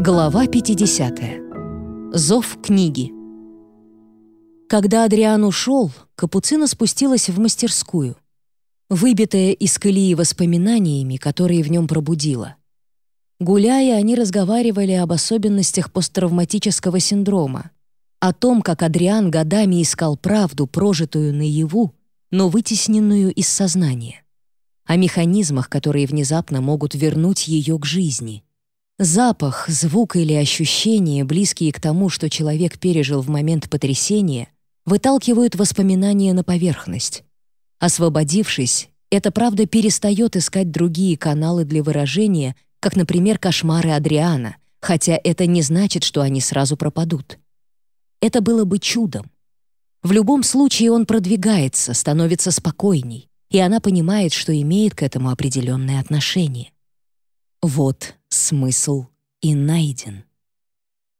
Глава 50. Зов книги. Когда Адриан ушел, Капуцина спустилась в мастерскую, выбитая из колеи воспоминаниями, которые в нем пробудила. Гуляя, они разговаривали об особенностях посттравматического синдрома, о том, как Адриан годами искал правду, прожитую наяву, но вытесненную из сознания, о механизмах, которые внезапно могут вернуть ее к жизни. Запах, звук или ощущение, близкие к тому, что человек пережил в момент потрясения, выталкивают воспоминания на поверхность. Освободившись, эта правда перестает искать другие каналы для выражения, как, например, кошмары Адриана, хотя это не значит, что они сразу пропадут. Это было бы чудом. В любом случае он продвигается, становится спокойней, и она понимает, что имеет к этому определенное отношение. Вот смысл и найден.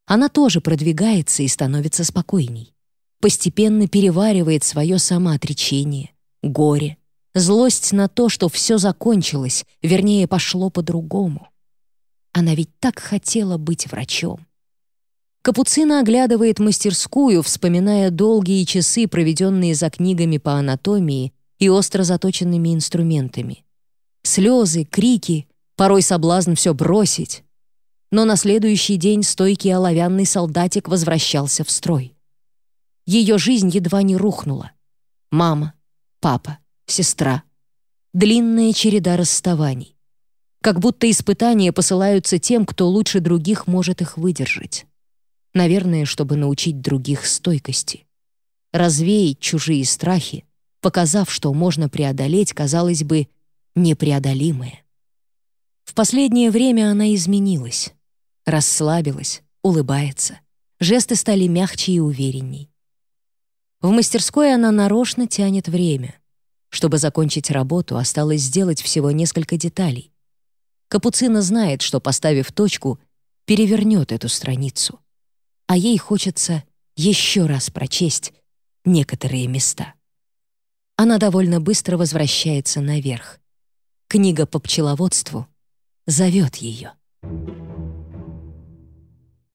Она тоже продвигается и становится спокойней. Постепенно переваривает свое самоотречение, горе, злость на то, что все закончилось, вернее, пошло по-другому. Она ведь так хотела быть врачом. Капуцина оглядывает мастерскую, вспоминая долгие часы, проведенные за книгами по анатомии и остро заточенными инструментами. Слезы, крики, порой соблазн все бросить. Но на следующий день стойкий оловянный солдатик возвращался в строй. Ее жизнь едва не рухнула. Мама, папа, сестра. Длинная череда расставаний. Как будто испытания посылаются тем, кто лучше других может их выдержать. Наверное, чтобы научить других стойкости. Развеять чужие страхи, показав, что можно преодолеть, казалось бы, непреодолимое. В последнее время она изменилась. Расслабилась, улыбается. Жесты стали мягче и уверенней. В мастерской она нарочно тянет время. Чтобы закончить работу, осталось сделать всего несколько деталей. Капуцина знает, что, поставив точку, перевернет эту страницу а ей хочется еще раз прочесть некоторые места. Она довольно быстро возвращается наверх. Книга по пчеловодству зовет ее.